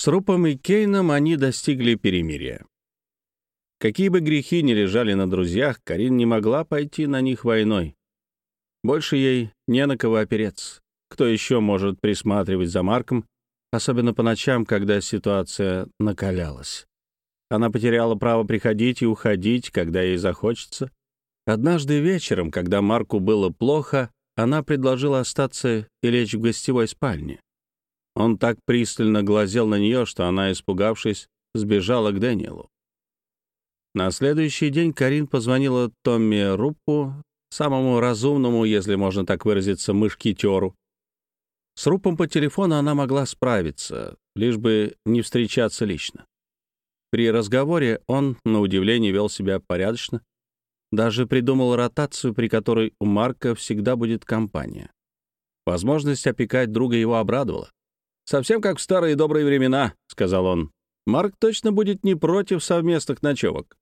С Рупом и Кейном они достигли перемирия. Какие бы грехи ни лежали на друзьях, Карин не могла пойти на них войной. Больше ей не на кого опереться. Кто еще может присматривать за Марком, особенно по ночам, когда ситуация накалялась? Она потеряла право приходить и уходить, когда ей захочется. Однажды вечером, когда Марку было плохо, она предложила остаться и лечь в гостевой спальне. Он так пристально глазел на нее, что она, испугавшись, сбежала к Дэниелу. На следующий день Карин позвонила Томми Руппу, самому разумному, если можно так выразиться, мышкитеру. С Рупом по телефону она могла справиться, лишь бы не встречаться лично. При разговоре он, на удивление, вел себя порядочно. Даже придумал ротацию, при которой у Марка всегда будет компания. Возможность опекать друга его обрадовала. «Совсем как в старые добрые времена», — сказал он. «Марк точно будет не против совместных ночевок».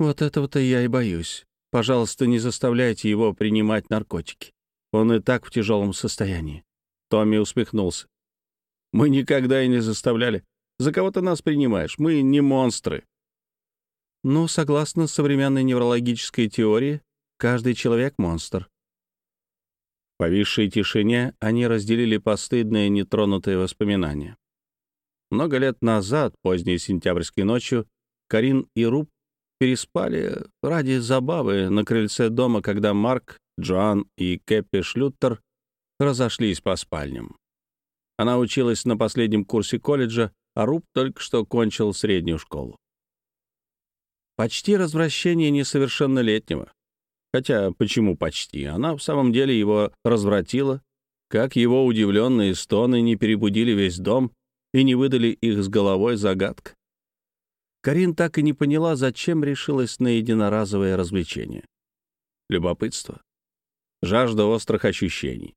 «Вот этого-то я и боюсь. Пожалуйста, не заставляйте его принимать наркотики. Он и так в тяжелом состоянии». Томми усмехнулся. «Мы никогда и не заставляли. За кого ты нас принимаешь? Мы не монстры». «Ну, согласно современной неврологической теории, каждый человек — монстр повисшей тишине они разделили постыдные нетронутые воспоминания. Много лет назад, поздней сентябрьской ночью, Карин и Руб переспали ради забавы на крыльце дома, когда Марк, Джоан и Кэппи Шлюттер разошлись по спальням. Она училась на последнем курсе колледжа, а Руб только что кончил среднюю школу. Почти развращение несовершеннолетнего. Хотя почему почти? Она в самом деле его развратила. Как его удивленные стоны не перебудили весь дом и не выдали их с головой загадка. Карин так и не поняла, зачем решилась на единоразовое развлечение. Любопытство. Жажда острых ощущений.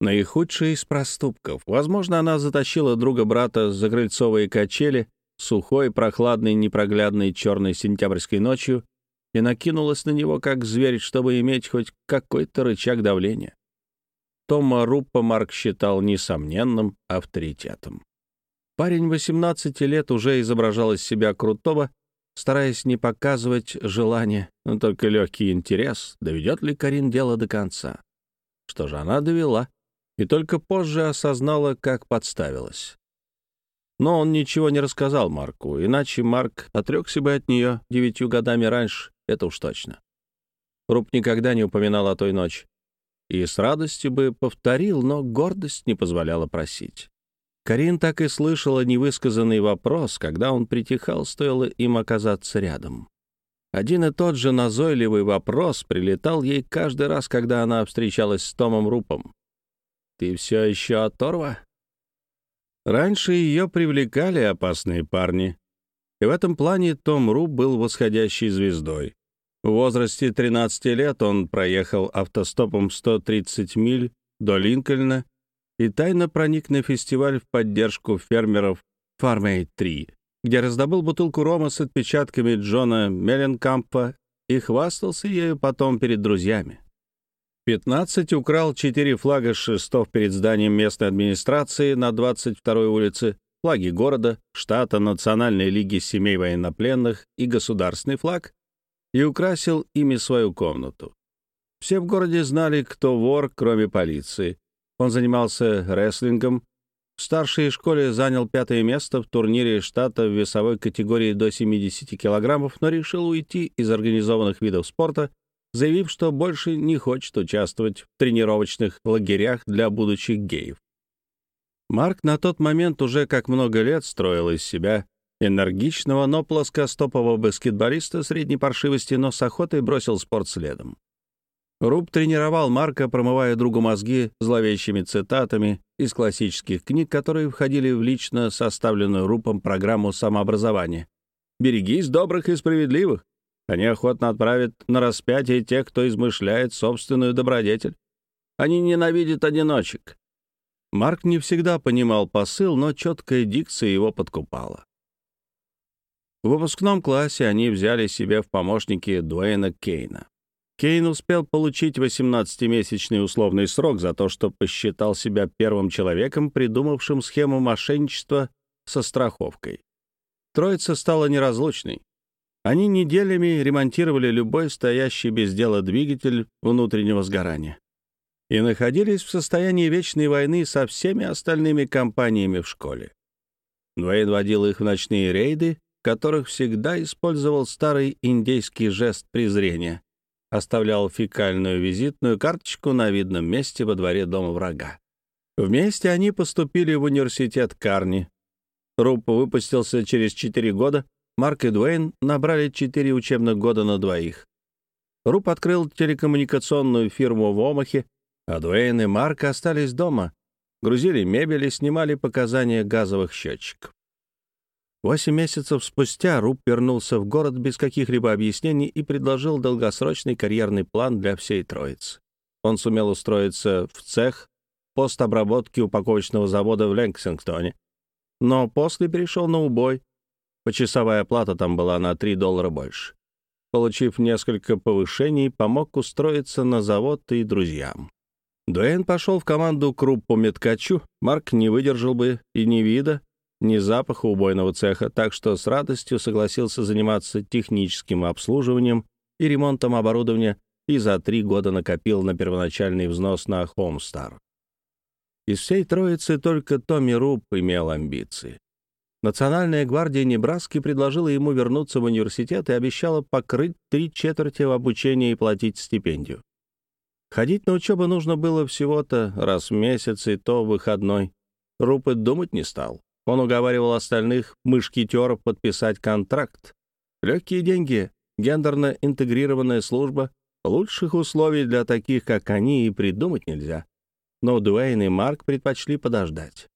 Наихудший из проступков. Возможно, она затащила друга-брата за крыльцовые качели сухой, прохладной, непроглядной черной сентябрьской ночью и накинулась на него как зверь, чтобы иметь хоть какой-то рычаг давления. Тома Руппа Марк считал несомненным авторитетом. Парень 18 лет уже изображал из себя крутого, стараясь не показывать желания, но только легкий интерес, доведет ли Карин дело до конца. Что же она довела, и только позже осознала, как подставилась. Но он ничего не рассказал Марку, иначе Марк отрекся бы от нее девятью годами раньше, это уж точно. Руб никогда не упоминал о той ночи. И с радостью бы повторил, но гордость не позволяла просить. Карин так и слышала невысказанный вопрос, когда он притихал, стоило им оказаться рядом. Один и тот же назойливый вопрос прилетал ей каждый раз, когда она встречалась с Томом Рупом. «Ты все еще оторва?» Раньше ее привлекали опасные парни, и в этом плане Том Руб был восходящей звездой. В возрасте 13 лет он проехал автостопом 130 миль до Линкольна и тайно проник на фестиваль в поддержку фермеров Farm 3, где раздобыл бутылку рома с отпечатками Джона Мелленкампа и хвастался ею потом перед друзьями. 15 украл четыре флага с шестов перед зданием местной администрации на 22-й улице, флаги города, штата, Национальной лиги семей военнопленных и государственный флаг, и украсил ими свою комнату. Все в городе знали, кто вор, кроме полиции. Он занимался рестлингом, в старшей школе занял пятое место в турнире штата в весовой категории до 70 килограммов, но решил уйти из организованных видов спорта, заявив, что больше не хочет участвовать в тренировочных лагерях для будущих геев. Марк на тот момент уже как много лет строил из себя энергичного, но плоскостопового баскетболиста средней паршивости, но с охотой бросил спорт следом. Руб тренировал Марка, промывая другу мозги зловещими цитатами из классических книг, которые входили в лично составленную Рупом программу самообразования. «Берегись добрых и справедливых. Они охотно отправят на распятие тех, кто измышляет собственную добродетель. Они ненавидят одиночек. Марк не всегда понимал посыл, но четкая дикция его подкупала. В выпускном классе они взяли себе в помощники Дуэйна Кейна. Кейн успел получить 18-месячный условный срок за то, что посчитал себя первым человеком, придумавшим схему мошенничества со страховкой. Троица стала неразлучной. Они неделями ремонтировали любой стоящий без дела двигатель внутреннего сгорания и находились в состоянии вечной войны со всеми остальными компаниями в школе. Дуэйн водил их в ночные рейды, которых всегда использовал старый индейский жест презрения, оставлял фекальную визитную карточку на видном месте во дворе дома врага. Вместе они поступили в университет Карни. Рупп выпустился через четыре года, Марк и Дуэйн набрали четыре учебных года на двоих. Рупп открыл телекоммуникационную фирму в Омахе, а Дуэйн и Марк остались дома, грузили мебель и снимали показания газовых счетчиков. Восемь месяцев спустя Руб вернулся в город без каких-либо объяснений и предложил долгосрочный карьерный план для всей троицы. Он сумел устроиться в цех пост обработки упаковочного завода в Лексингтоне, но после перешел на убой. Почасовая плата там была на 3 доллара больше. Получив несколько повышений, помог устроиться на завод и друзьям. Дуэйн пошел в команду Круп по меткачу, Марк не выдержал бы и ни вида, ни запаха убойного цеха, так что с радостью согласился заниматься техническим обслуживанием и ремонтом оборудования и за три года накопил на первоначальный взнос на Homestar. Из всей троицы только Томми Руб имел амбиции. Национальная гвардия Небраски предложила ему вернуться в университет и обещала покрыть три четверти в обучении и платить стипендию. Ходить на учебу нужно было всего-то раз в месяц, и то выходной. Руб и думать не стал. Он уговаривал остальных мышкетеров подписать контракт. Легкие деньги, гендерно интегрированная служба, лучших условий для таких, как они, и придумать нельзя. Но Дуэйн и Марк предпочли подождать.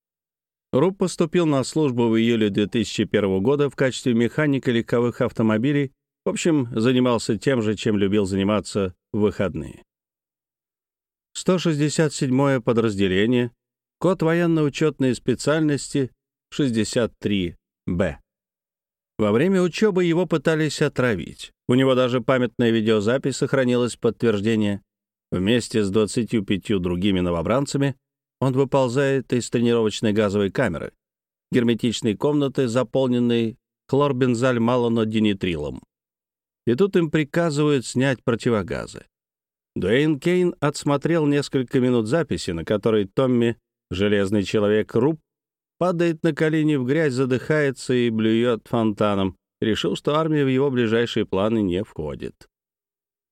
Руб поступил на службу в июле 2001 года в качестве механика легковых автомобилей, в общем, занимался тем же, чем любил заниматься в выходные. 167-е подразделение, код военно-учетной специальности 63Б. Во время учебы его пытались отравить. У него даже памятная видеозапись сохранилась подтверждение. Вместе с 25 другими новобранцами он выползает из тренировочной газовой камеры, герметичной комнаты, заполненной хлорбензаль-малонодинитрилом. И тут им приказывают снять противогазы. Дуэйн Кейн отсмотрел несколько минут записи, на которой Томми, железный человек Руб, падает на колени в грязь, задыхается и блюет фонтаном. Решил, что армия в его ближайшие планы не входит.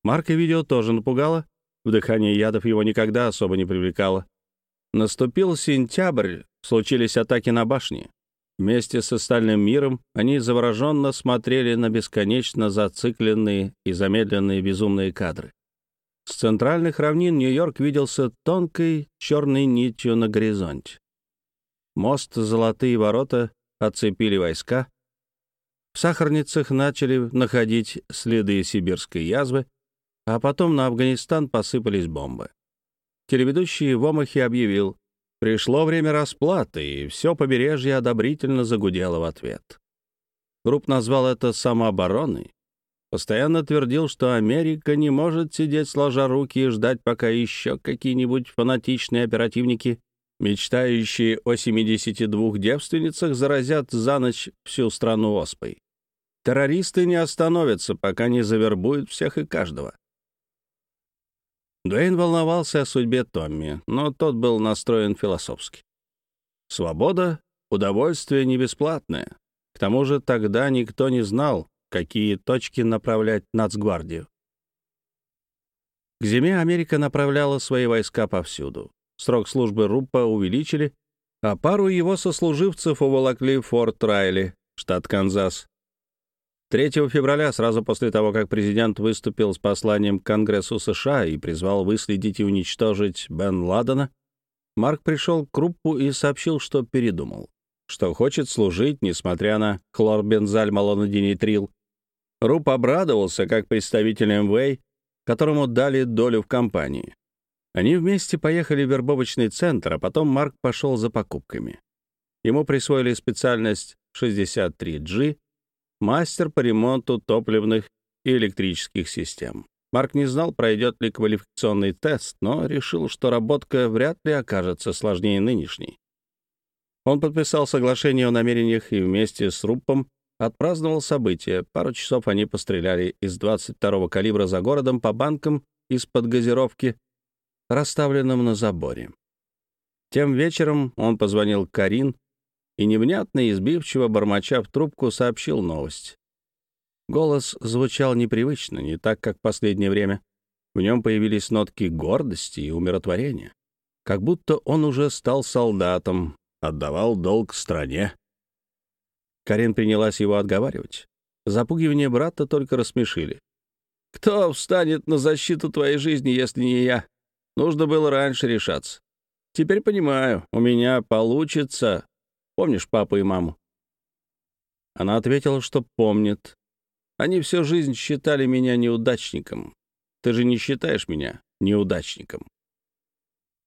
Марка видео тоже напугало. Вдыхание ядов его никогда особо не привлекало. Наступил сентябрь, случились атаки на башни. Вместе с остальным миром они завороженно смотрели на бесконечно зацикленные и замедленные безумные кадры. С центральных равнин Нью-Йорк виделся тонкой черной нитью на горизонте. Мост «Золотые ворота» отцепили войска. В сахарницах начали находить следы сибирской язвы, а потом на Афганистан посыпались бомбы. Телеведущий в Омахе объявил, пришло время расплаты, и все побережье одобрительно загудело в ответ. Групп назвал это самообороной. Постоянно твердил, что Америка не может сидеть сложа руки и ждать, пока еще какие-нибудь фанатичные оперативники мечтающие о 72 девственницах, заразят за ночь всю страну оспой. Террористы не остановятся, пока не завербуют всех и каждого. Дуэйн волновался о судьбе Томми, но тот был настроен философски. Свобода — удовольствие не бесплатное. К тому же тогда никто не знал, какие точки направлять Нацгвардию. К зиме Америка направляла свои войска повсюду. Срок службы Руппа увеличили, а пару его сослуживцев уволокли в Форт Райли, штат Канзас. 3 февраля, сразу после того, как президент выступил с посланием к Конгрессу США и призвал выследить и уничтожить Бен Ладена, Марк пришел к Руппу и сообщил, что передумал, что хочет служить, несмотря на хлорбензаль-малонодинитрил. Рупп обрадовался, как представитель МВА, которому дали долю в компании. Они вместе поехали в вербовочный центр, а потом Марк пошел за покупками. Ему присвоили специальность 63G, мастер по ремонту топливных и электрических систем. Марк не знал, пройдет ли квалификационный тест, но решил, что работка вряд ли окажется сложнее нынешней. Он подписал соглашение о намерениях и вместе с Руппом отпраздновал событие. Пару часов они постреляли из 22-го калибра за городом по банкам из-под газировки, расставленным на заборе. Тем вечером он позвонил Карин и невнятно избивчиво, бормоча в трубку, сообщил новость. Голос звучал непривычно, не так, как в последнее время. В нем появились нотки гордости и умиротворения. Как будто он уже стал солдатом, отдавал долг стране. Карин принялась его отговаривать. Запугивание брата только рассмешили. «Кто встанет на защиту твоей жизни, если не я? Нужно было раньше решаться. Теперь понимаю, у меня получится. Помнишь папу и маму?» Она ответила, что помнит. Они всю жизнь считали меня неудачником. Ты же не считаешь меня неудачником.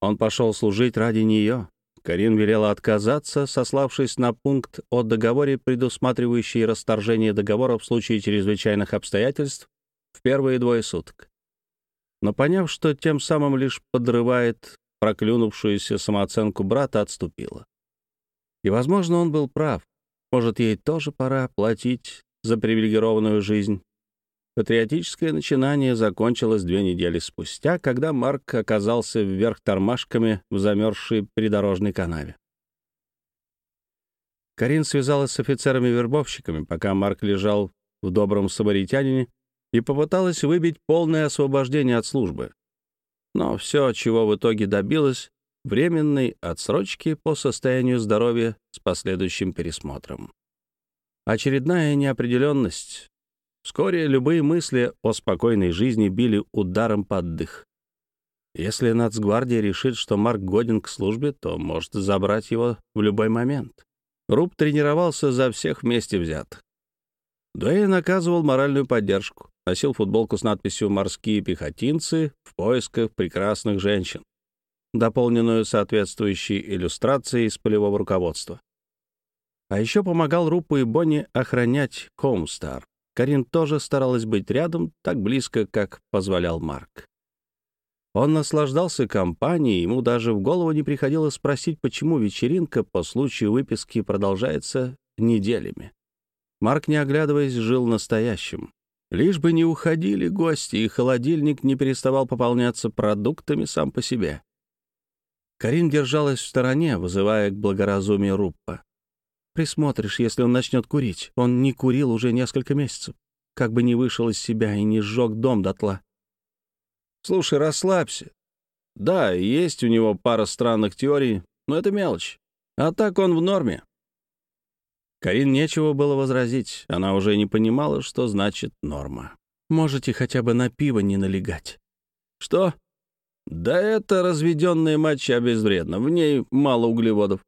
Он пошел служить ради нее. Карин велела отказаться, сославшись на пункт о договоре, предусматривающий расторжение договора в случае чрезвычайных обстоятельств в первые двое суток. Но поняв, что тем самым лишь подрывает проклюнувшуюся самооценку брата, отступила. И, возможно, он был прав. Может, ей тоже пора платить за привилегированную жизнь. Патриотическое начинание закончилось две недели спустя, когда Марк оказался вверх тормашками в замерзшей придорожной канаве. Карин связалась с офицерами-вербовщиками, пока Марк лежал в добром самаритянине, и попыталась выбить полное освобождение от службы. Но все, чего в итоге добилась, временной отсрочки по состоянию здоровья с последующим пересмотром. Очередная неопределенность. Вскоре любые мысли о спокойной жизни били ударом под дых. Если нацгвардия решит, что Марк годен к службе, то может забрать его в любой момент. Руб тренировался за всех вместе взятых. Дуэйн оказывал моральную поддержку, носил футболку с надписью «Морские пехотинцы в поисках прекрасных женщин», дополненную соответствующей иллюстрацией из полевого руководства. А еще помогал Рупу и Бонни охранять Комстар. Карин тоже старалась быть рядом, так близко, как позволял Марк. Он наслаждался компанией, ему даже в голову не приходило спросить, почему вечеринка по случаю выписки продолжается неделями. Марк, не оглядываясь, жил настоящим. Лишь бы не уходили гости, и холодильник не переставал пополняться продуктами сам по себе. Карин держалась в стороне, вызывая к благоразумию Руппа присмотришь, если он начнет курить. Он не курил уже несколько месяцев. Как бы не вышел из себя и не сжег дом дотла. Слушай, расслабься. Да, есть у него пара странных теорий, но это мелочь. А так он в норме. Карин нечего было возразить. Она уже не понимала, что значит норма. Можете хотя бы на пиво не налегать. Что? Да это разведенная моча безвредна. В ней мало углеводов.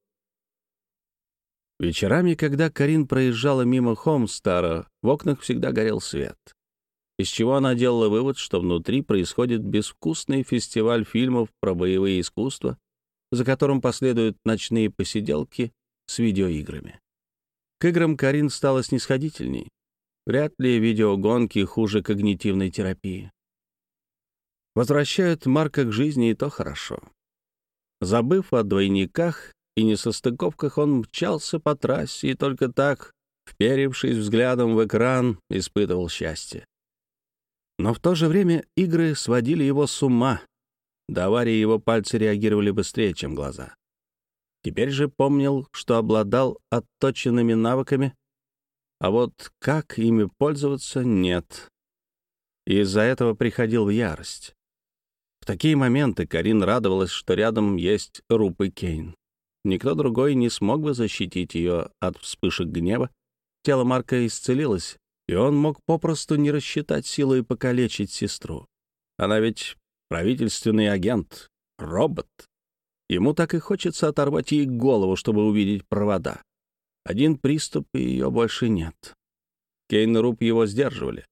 Вечерами, когда Карин проезжала мимо Хомстара, в окнах всегда горел свет. Из чего она делала вывод, что внутри происходит безвкусный фестиваль фильмов про боевые искусства, за которым последуют ночные посиделки с видеоиграми. К играм Карин стала снисходительней. Вряд ли видеогонки хуже когнитивной терапии. Возвращают Марка к жизни, и то хорошо. Забыв о двойниках и несостыковках он мчался по трассе и только так, вперевшись взглядом в экран, испытывал счастье. Но в то же время игры сводили его с ума. До аварии его пальцы реагировали быстрее, чем глаза. Теперь же помнил, что обладал отточенными навыками, а вот как ими пользоваться — нет. из-за этого приходил в ярость. В такие моменты Карин радовалась, что рядом есть Руп и Кейн. Никто другой не смог бы защитить ее от вспышек гнева. Тело Марка исцелилось, и он мог попросту не рассчитать силу и покалечить сестру. Она ведь правительственный агент, робот. Ему так и хочется оторвать ей голову, чтобы увидеть провода. Один приступ, и ее больше нет. Кейн и Руб его сдерживали.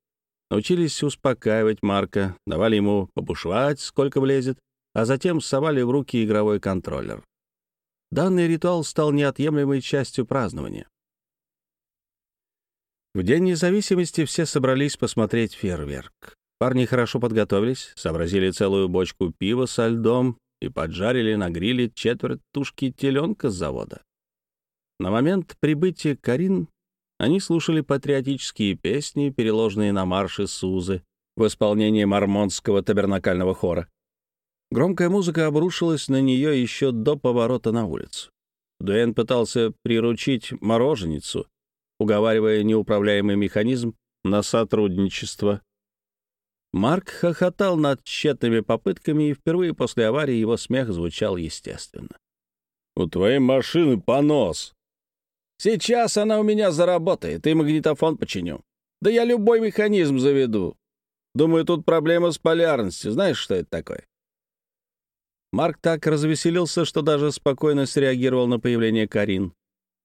Научились успокаивать Марка, давали ему побушевать, сколько влезет, а затем совали в руки игровой контроллер. Данный ритуал стал неотъемлемой частью празднования. В День независимости все собрались посмотреть фейерверк. Парни хорошо подготовились, сообразили целую бочку пива со льдом и поджарили на гриле четверть тушки теленка с завода. На момент прибытия Карин они слушали патриотические песни, переложенные на марши Сузы в исполнении мормонского табернакального хора. Громкая музыка обрушилась на нее еще до поворота на улицу. Дуэн пытался приручить мороженицу, уговаривая неуправляемый механизм на сотрудничество. Марк хохотал над тщетными попытками, и впервые после аварии его смех звучал естественно. «У твоей машины понос!» «Сейчас она у меня заработает, и магнитофон починю. Да я любой механизм заведу. Думаю, тут проблема с полярностью. Знаешь, что это такое?» Марк так развеселился, что даже спокойно среагировал на появление Карин.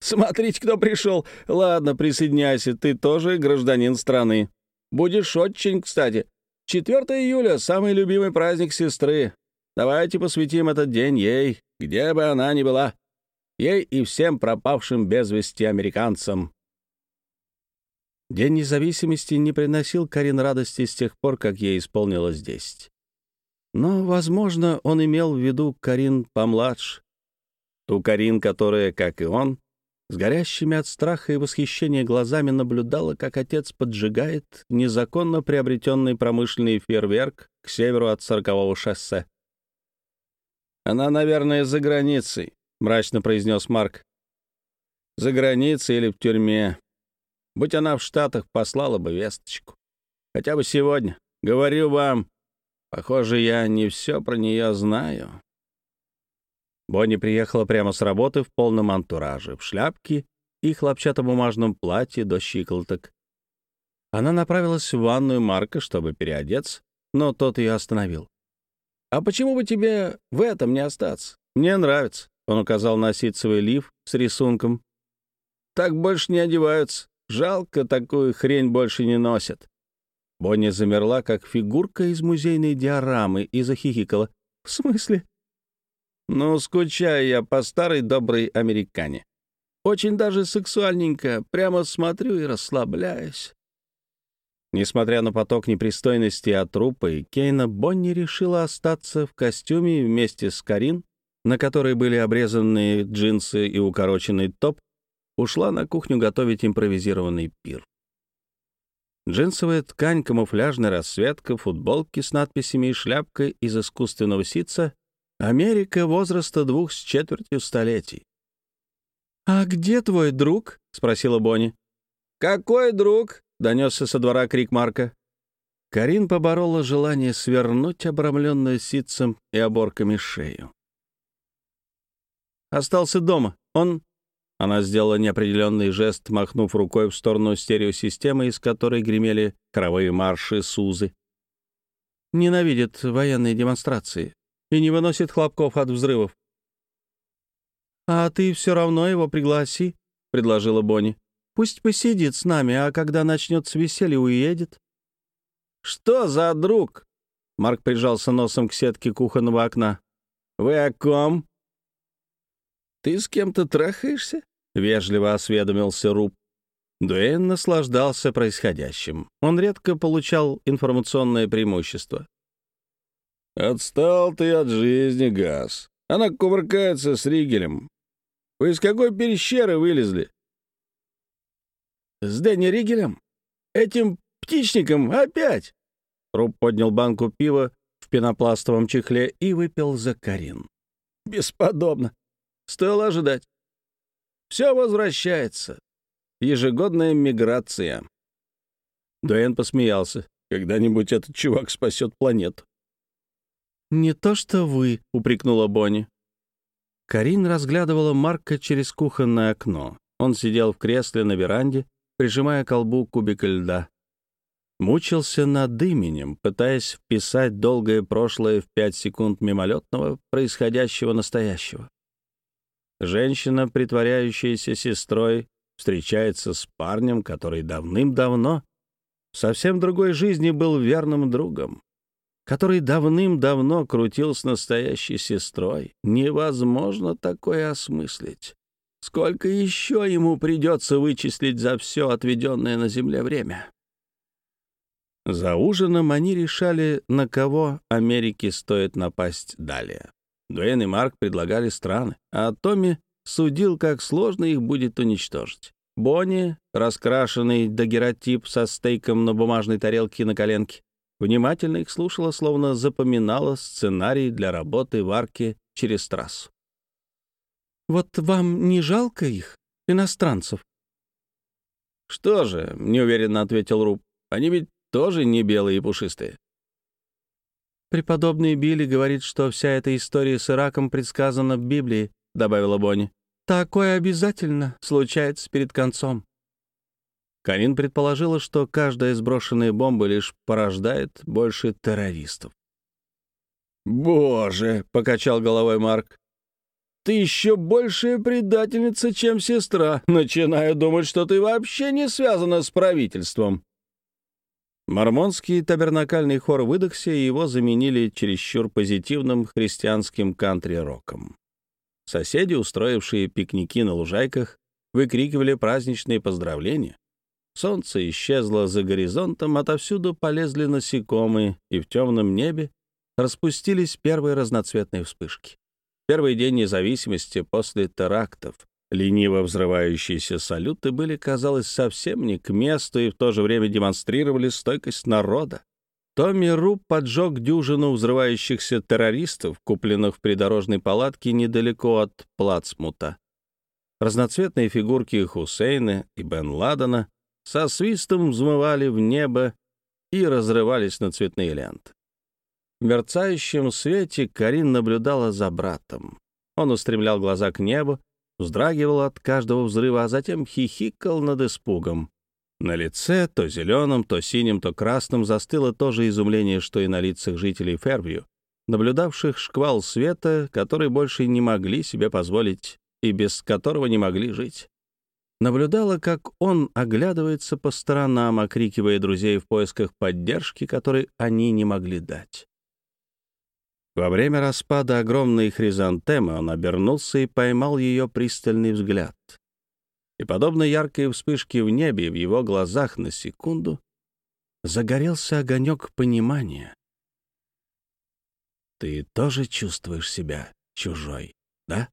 «Смотрите, кто пришел! Ладно, присоединяйся, ты тоже гражданин страны. Будешь очень кстати. 4 июля — самый любимый праздник сестры. Давайте посвятим этот день ей, где бы она ни была. Ей и всем пропавшим без вести американцам». День независимости не приносил Карин радости с тех пор, как ей исполнилось десять. Но, возможно, он имел в виду Карин помладше. Ту Карин, которая, как и он, с горящими от страха и восхищения глазами наблюдала, как отец поджигает незаконно приобретенный промышленный фейерверк к северу от сорокового шоссе. «Она, наверное, за границей», — мрачно произнес Марк. «За границей или в тюрьме. Будь она в Штатах, послала бы весточку. Хотя бы сегодня. Говорю вам, Похоже, я не все про нее знаю. Бонни приехала прямо с работы в полном антураже, в шляпке и хлопчатобумажном платье до щиколоток. Она направилась в ванную Марка, чтобы переодеться, но тот ее остановил. «А почему бы тебе в этом не остаться? Мне нравится», — он указал на ситцевый лиф с рисунком. «Так больше не одеваются. Жалко, такую хрень больше не носят». Бонни замерла, как фигурка из музейной диорамы, и захихикала. «В смысле?» «Ну, скучаю я по старой доброй американе. Очень даже сексуальненько. Прямо смотрю и расслабляюсь». Несмотря на поток непристойности от трупа Кейна, Бонни решила остаться в костюме вместе с Карин, на которой были обрезанные джинсы и укороченный топ, ушла на кухню готовить импровизированный пир. Джинсовая ткань, камуфляжная расцветка, футболки с надписями и шляпка из искусственного ситца. Америка возраста двух с четвертью столетий. «А где твой друг?» — спросила Бонни. «Какой друг?» — донесся со двора крик Марка. Карин поборола желание свернуть обрамленную ситцем и оборками шею. «Остался дома. Он она сделала неопределенный жест, махнув рукой в сторону стереосистемы, из которой гремели хоровые марши Сузы. Ненавидит военные демонстрации и не выносит хлопков от взрывов. «А ты все равно его пригласи», — предложила Бонни. «Пусть посидит с нами, а когда начнется веселье, уедет». «Что за друг?» Марк прижался носом к сетке кухонного окна. «Вы о ком?» «Ты с кем-то трахаешься?» — вежливо осведомился Руб. Дуэйн наслаждался происходящим. Он редко получал информационное преимущество. «Отстал ты от жизни, Газ. Она кувыркается с Ригелем. Вы из какой пещеры вылезли?» «С Дэнни Ригелем? Этим птичником опять?» Руб поднял банку пива в пенопластовом чехле и выпил за Карин. «Бесподобно. Стоило ожидать. Все возвращается. Ежегодная миграция. Дуэн посмеялся. Когда-нибудь этот чувак спасет планету. «Не то что вы», — упрекнула Бонни. Карин разглядывала Марка через кухонное окно. Он сидел в кресле на веранде, прижимая к колбу кубик льда. Мучился над именем, пытаясь вписать долгое прошлое в пять секунд мимолетного происходящего настоящего. Женщина, притворяющаяся сестрой, встречается с парнем, который давным-давно в совсем другой жизни был верным другом, который давным-давно крутил с настоящей сестрой. Невозможно такое осмыслить. Сколько еще ему придется вычислить за все отведенное на земле время? За ужином они решали, на кого Америке стоит напасть далее. Дуэн и Марк предлагали страны, а Томми судил, как сложно их будет уничтожить. Бонни, раскрашенный дагеротип со стейком на бумажной тарелке на коленке, внимательно их слушала, словно запоминала сценарий для работы в арке через трассу. «Вот вам не жалко их, иностранцев?» «Что же», — неуверенно ответил Руб, — «они ведь тоже не белые и пушистые». «Преподобный Билли говорит, что вся эта история с Ираком предсказана в Библии», — добавила Бонни. «Такое обязательно случается перед концом». Карин предположила, что каждая сброшенная бомба лишь порождает больше террористов. «Боже!» — покачал головой Марк. «Ты еще большая предательница, чем сестра. Начинаю думать, что ты вообще не связана с правительством». Мормонский табернакальный хор выдохся, и его заменили чересчур позитивным христианским кантри-роком. Соседи, устроившие пикники на лужайках, выкрикивали праздничные поздравления. Солнце исчезло за горизонтом, отовсюду полезли насекомые, и в темном небе распустились первые разноцветные вспышки. Первый день независимости после терактов, Лениво взрывающиеся салюты были, казалось, совсем не к месту и в то же время демонстрировали стойкость народа. Томми Руб поджег дюжину взрывающихся террористов, купленных в придорожной палатке недалеко от Плацмута. Разноцветные фигурки Хусейна и Бен Ладена со свистом взмывали в небо и разрывались на цветные ленты. В мерцающем свете Карин наблюдала за братом. Он устремлял глаза к небу, вздрагивал от каждого взрыва, а затем хихикал над испугом. На лице, то зеленым, то синим, то красным, застыло то же изумление, что и на лицах жителей Фервью, наблюдавших шквал света, который больше не могли себе позволить и без которого не могли жить. Наблюдала, как он оглядывается по сторонам, окрикивая друзей в поисках поддержки, которой они не могли дать. Во время распада огромной хризантемы он обернулся и поймал ее пристальный взгляд. И, подобно яркой вспышке в небе, в его глазах на секунду загорелся огонек понимания. «Ты тоже чувствуешь себя чужой, да?»